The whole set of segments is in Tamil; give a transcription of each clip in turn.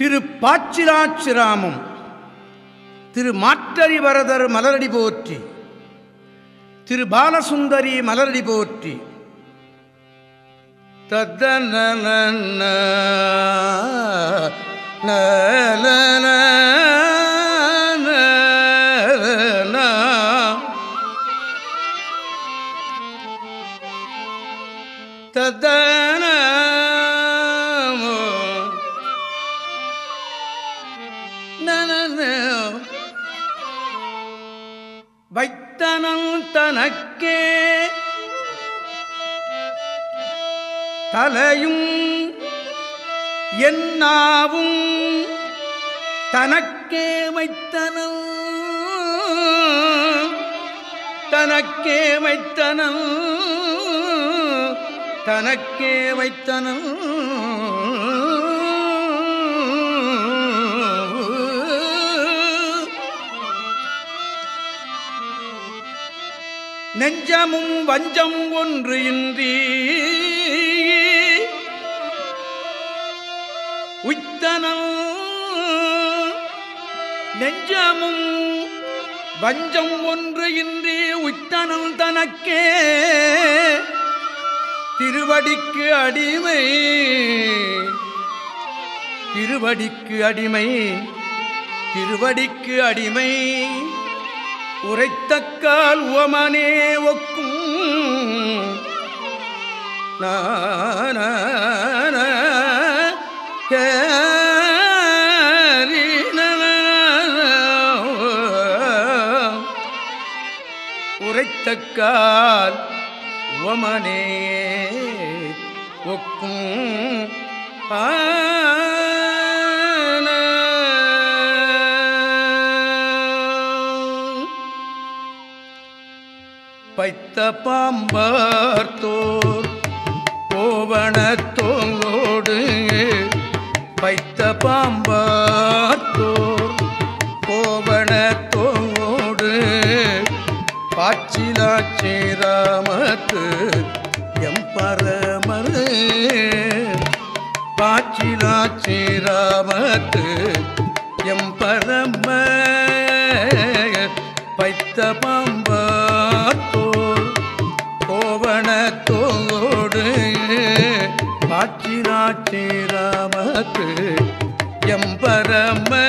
திரு பாச்சிராச்சிராமம் திரு மாற்றறி வரதர் மலரடி போற்றி திரு பாலசுந்தரி மலரடி போற்றி. தத்தன வைத்தனல் தனக்கே தலையும் என்னாவும் தனக்கே வைத்தனல் தனக்கே வைத்தனல் தனக்கே வைத்தனல் நெஞ்சமும் வஞ்சம் ஒன்று இன்றி உய்தனம் நெஞ்சமும் வஞ்சம் ஒன்று இன்றி உய்த்தனம் தனக்கே திருவடிக்கு அடிமை திருவடிக்கு அடிமை திருவடிக்கு அடிமை. உரைத்தக்கால் உமனே ஒக்கும். உரைத்தக்கால் உமனே ஒக்கும். ஆ பாம்பார்த்தோர் கோவணத்தோங்கோடு வைத்த பாம்பார்த்தோர் கோவணத்தோங்கோடு பாச்சிலாச்சேராமத்து எம்பரமரு பாச்சிலாச்சேராமத்து எம்பரம பைத்த பாம்ப பாச்சினாச்சிராமத்து எம்பரமே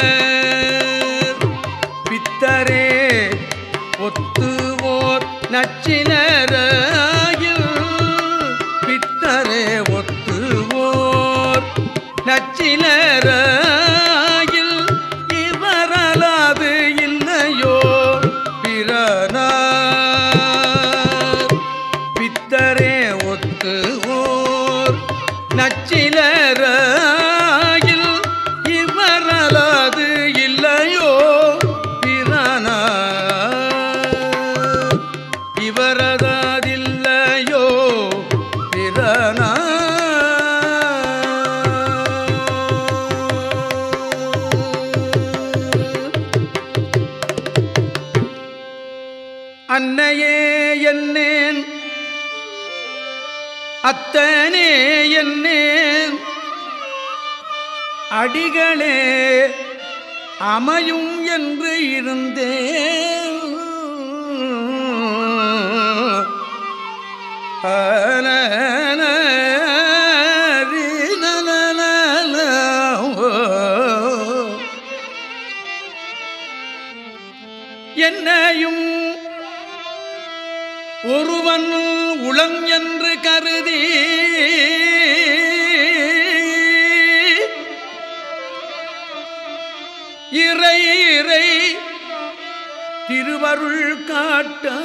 அத்தனே என்னேன் அடிகளே அமையும் என்று இருந்தேன். என்னையும் இறை திருவருள் காட்ட.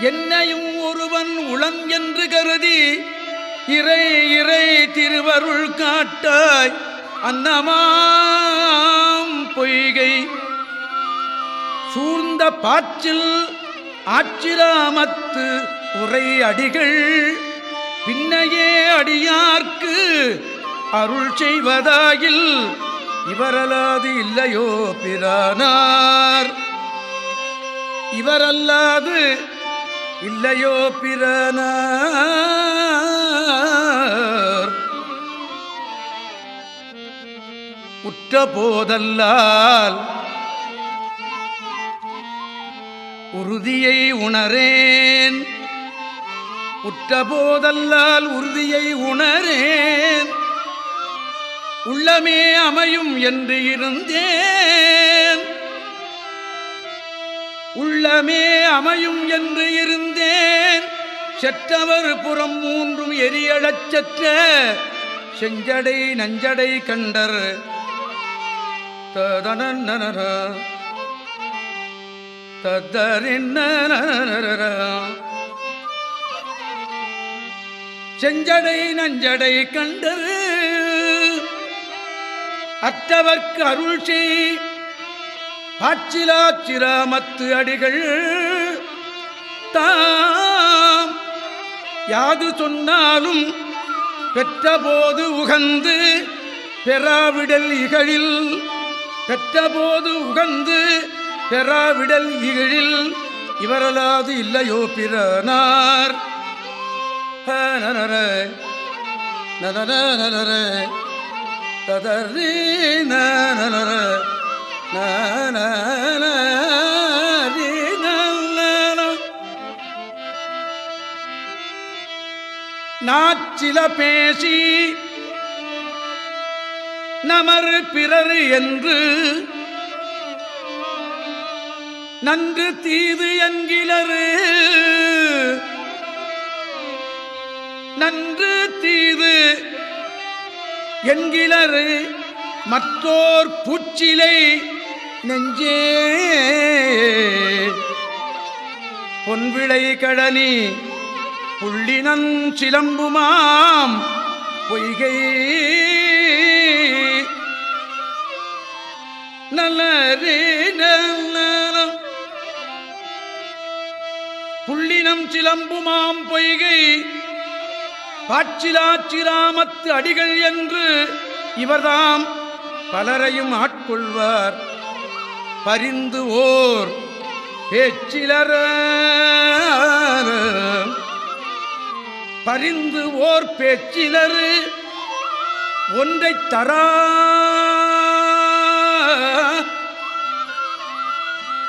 என்னையும் ஒருவன் உளம் என்று கருதி இறை இறை திருவருள் காட்டாய். அன்னமாம் பொய்கை சூழ்ந்த பாச்சில் ஆச்சிராமத்து உரை அடிகள். பின்னையே அடியார்க்கு அருள் செய்வதாயில் இவரல்லாது இல்லையோ பிரானார். இவரல்லாது இல்லையோ பிறன உற்ற போதல்லால் உறுதியை உணரேன். உற்றபோதல்லால் உறுதியை உணரேன். உள்ளமே அமையும் என்று இருந்தேன். உள்ளமே அமையும் என்று இருந்தேன். செற்றவர் புறம் மூன்றும் எரியழச் செற்ற செஞ்சடை நஞ்சடை கண்டர். ததனநனர. தத்தரின்னரர செஞ்சடை நஞ்சடை கண்டது அற்றவர்க்கு அருள் செய் ஆச்சிலாச்சிராமத்து அடிகள் தாம் யாது சொன்னாலும் பெற்றபோது உகந்து பெறாவிடல் இகழில் பெற்றபோது உகந்து பெறாவிடல் இகழில் இவரலாது இல்லையோ பிறனார் ததறி நனர நாச்சில பேசி நமர் பிறர் என்று நன்று தீது என்கிறரு நன்று தீது என்கிறரு மற்றோர் பூச்சிலை நெஞ்சே. பொன்விளை கடனி புள்ளினன் சிலம்புமாம் பொய்கை. நல்லரே நல்ல சிலம்புமாம் பொய்கை. பாச்சிலாச்சிராமத்து அடிகள் என்று இவர்தாம் பலரையும் ஆட்கொள்வார். பரிந்து ஓர் பேச்சிலர பரிந்து ஓர் பேச்சிலரு ஒன்றை தரா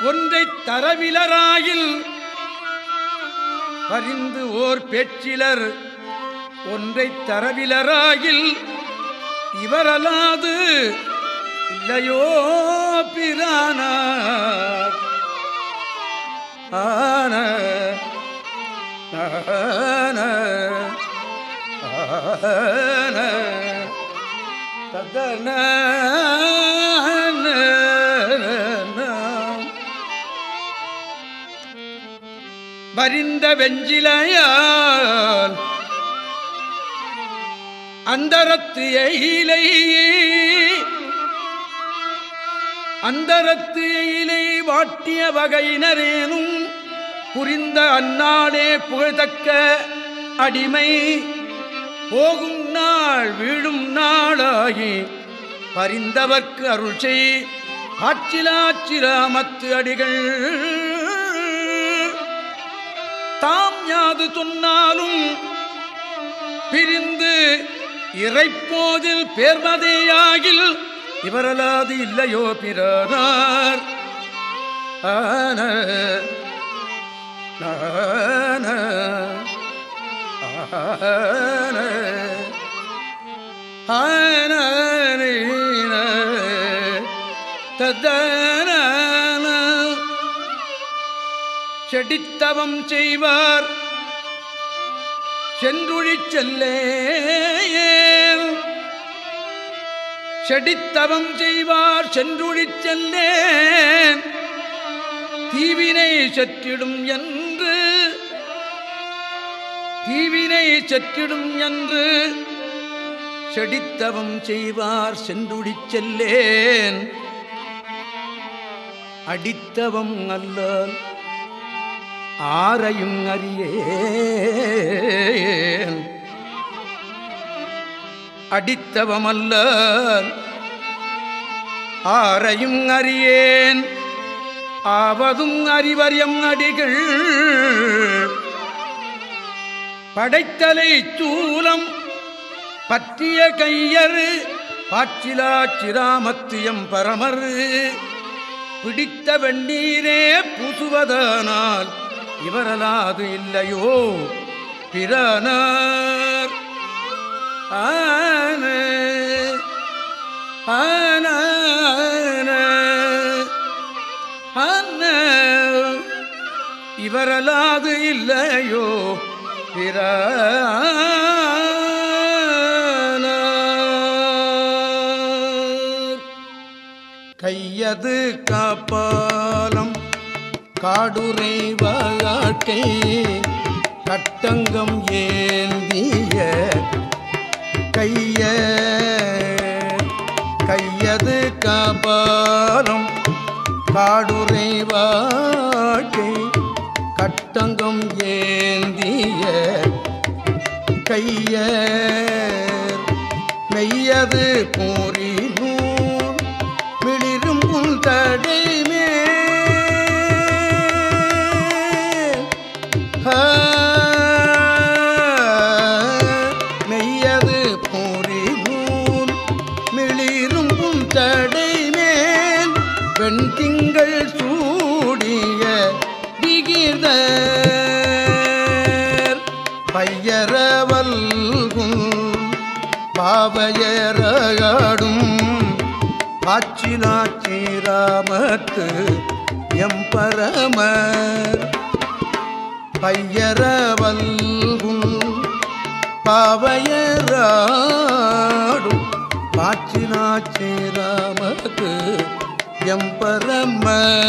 ஒன்றை தரவிலராயில் அறிந்து ஓர் பேச்சிலர் ஒன்றை தரவிலராயில் இவரலாது இல்லையோ பிரானார். ஆன ஆன வரிந்த வெஞ்சிலையால் அந்தரத்து எயிலை அந்தரத்து எயிலை வாட்டிய வகையினரேனும் புரிந்த அந்நாளே புகழ்தக்க அடிமை. போகும் நாள் வீழும் நாளாகி பரிந்தவர்க்கு அருள் செய். ஆச்சிலாச்சிராமத்து அடிகள் தாம் யாது சொன்னாலும் பிரிந்து இறைப்போதில் பேர்மதேயாகில் இவரலாது இல்லையோ பிறனார். ஆன. ஆன ஆன ஆன. தத்தன செடித்தவம் செய்வார். சென்றுழிச் செல்லே. செடித்தவம் செய்வார் சென்றுழிச் செல்லேன் தீவினை செற்றிடும் என்று தீவினை செற்றிடும் என்று செடித்தவம் செய்வார் சென்றுழிச் செல்லேன். அடித்தவம் அல்லல் ஆரையும் அறியேன். அடித்தவமல்ல ஆரையும் அறியேன். ஆவதும் அறிவரியம் அடிகள் படைத்தலை சூலம் பற்றிய கையறு பாற்றிலா சிராமத்தியம் பரமர். பிடித்த வெண்ணீரே பூசுவதானால் இவரலாது இல்லையோ? பிறனார் ஆன ஆன இவரலாது இல்லையோ? பிற கையது காப்பாலம் காடுரை வாழ்க்கை கட்டங்கம் ஏந்திய கைய கையது காப்பாலம் காடுரை வாழ்க்கை கட்டங்கம் ஏந்திய கைய மெய்யது கூறி நூல் மிளிரும் தடை மெய்யது ஆற்றினாட்சி ராமத்து எம் எம்பரமர் பையரவல்கும் பாவையராடும் பாச்சினாட்சி ராமத்து எம் பரமையர்.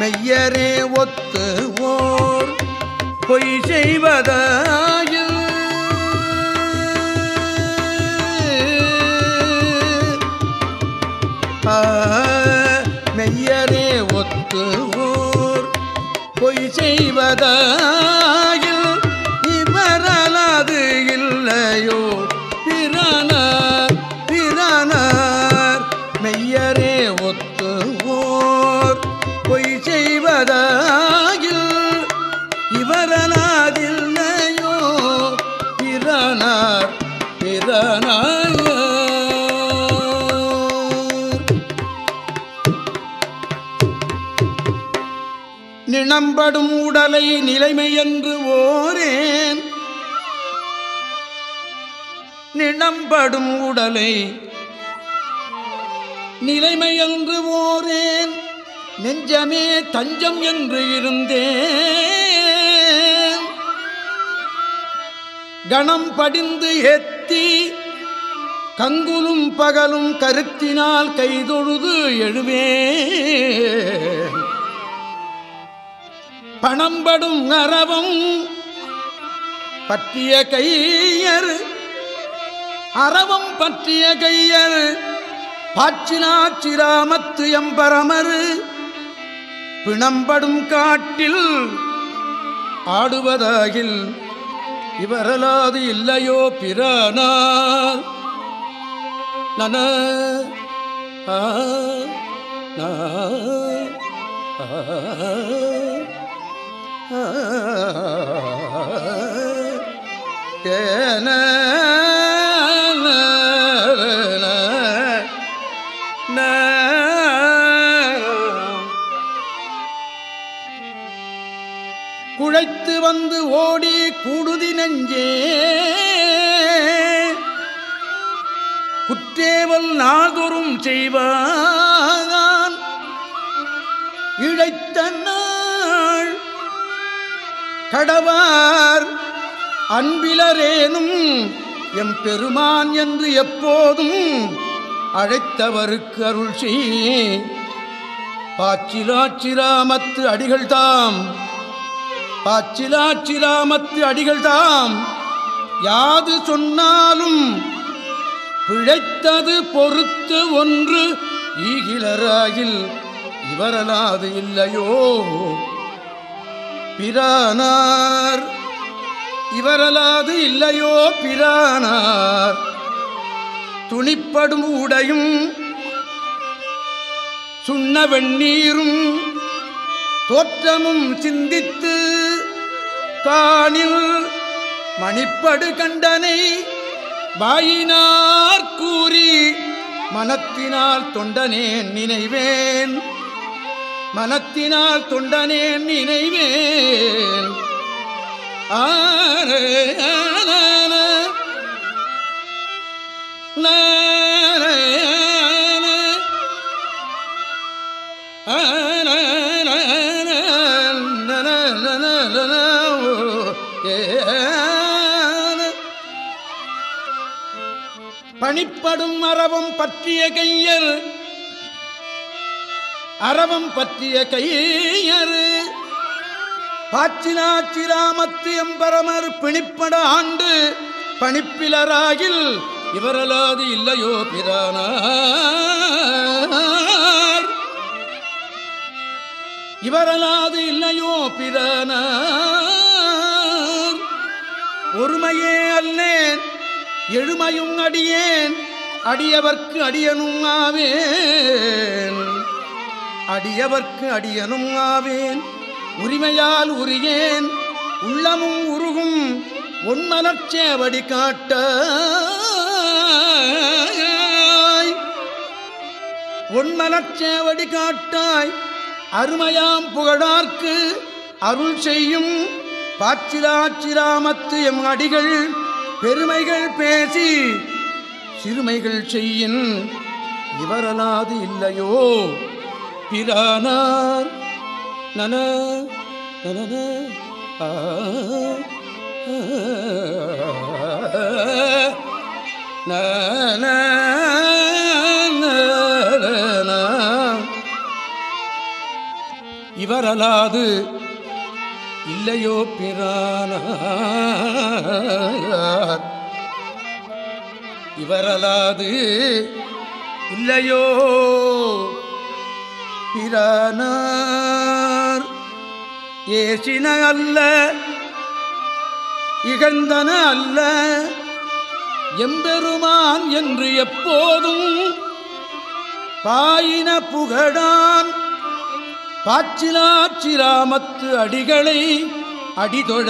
மெய்யரே ஒத்து ஓர் பொய் செய்வதாய பொய் செய்வதாயில் நிலை நிலைமை என்று ஓரேன். நிணம்படும் உடலை நிலைமை என்று ஓரேன். நெஞ்சமே தஞ்சம் என்று இருந்தேன். கணம் படிந்து எத்தி கங்குலும் பகலும் கருத்தினால் கைதொழுது எழுவேன். பணம்படும் அறவும் பற்றிய கையர் அறவும் பற்றிய கையர் பாச்சினாச்சிராமத்து எம்பரமர் பிணம்படும் காட்டில் ஆடுவதாகில் இவரலாது இல்லையோ பிரானார் நன ஆ, ஆ, ஆ, ஏன, குழைத்து வந்து ஓடி கூடுதி நெஞ்சே. குற்றேவல் நாள்தோறும் செய்வான். இழைத்தன் கடவார். அன்பிலரேனும் எம் பெருமான் என்று எப்போதும் அழைத்தவருக்கு அருள் செய் பாச்சிலாச்சிராமத்து அடிகள் தாம். பாச்சிலாச்சிராமத்து அடிகள் தாம். யாது சொன்னாலும் பிழைத்தது பொறுத்து ஒன்று ஈகிலராகில் இவரலாது இல்லையோ. பிரானார். இவரலாது இல்லையோ பிரானார். துணிப்படும் உடையும் சுண்ண வெண்ணீரும் தோற்றமும் சிந்தித்து தானில் மணிப்படு கண்டனை வாயினார் கூறி மனத்தினால் தொண்டனேன் நினைவேன். மனத்தினால் தொண்டனே நினைவே ஆன பணிப்படும் மரபும் பற்றிய கையல் அறவம் பற்றிய கையறு. பாச்சினாச்சி ராமத்து எம்பரமர் பிணிப்பட ஆண்டு பணிப்பிலராகில் இவரலாது இல்லையோ பிரானார். இவரலாது இல்லையோ பிரானார். ஒருமையே அல்லேன் எழுமையும் அடியேன் அடியவர்க்கு அடியனும் ஆவேன். அடியவர்க்கு அடியனும் ஆவேன். உரிமையால் உரியேன். உள்ளமும் உருகும். ஒன்மலர்ச்சேவடி காட்ட. ஒன்மலர்ச்சேவடி காட்டாய். அருமையாம் புகழார்க்கு அருள் செய்யும். பாச்சிராச்சிராமத்து எம் அடிகள் பெருமைகள் பேசி சிறுமைகள் செய்யின். இவரலாது இல்லையோ? பிரானார் நன நன இவரலாது இல்லையோ பிரானார் இவரலாது இல்லையோ பிரானார் ஏசின அல்ல இகழ்ந்தன அல்ல எம்பெருமான் என்று எப்போதும் பாயின புகழான். பாச்சிலாச்சிராமத்து அடிகளை அடிதொழ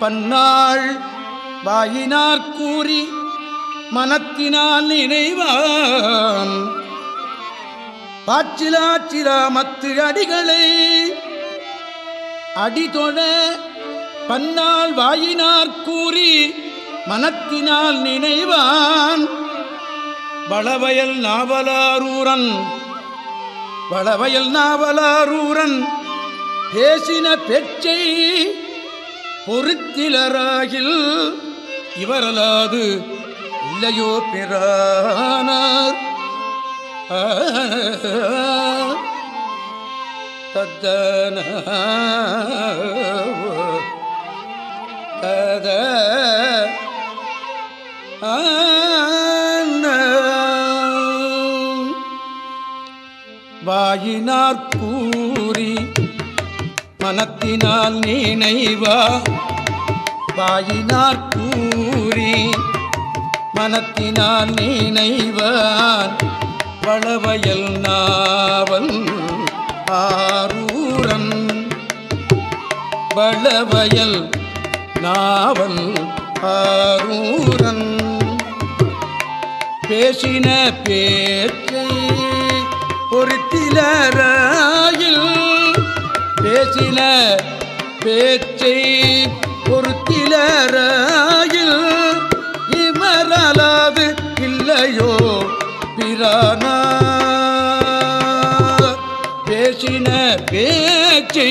பன்னாள் வாயினார் கூறி மனத்தினால் நினைவான். பாச்சிலாச்சிராமத்து அடிகளை அடிதொழ பன்னால் வாயினார் கூறி மனத்தினால் நினைவான். வளவயல் நாவலாரூரன் வளவயல் நாவலாரூரன் பேசின பெச்சை பொறுத்திலராகில் இவரலாது இல்லையோ பிரானார். தத்தன தத வாயினார் கூறி மனத்தினால் நினைவா? வாயினார் கூறி மனத்தினால் நினைவான் வளவயல் நாவல் ஆரூரன். வளவயல் நாவல் ஆரூரன். பேசின பேச்சை பொருத்திலராயில் பேசின பேச்சை பொருத்திலராயில் இமரலாது இல்லையோ பிரான பேச்சை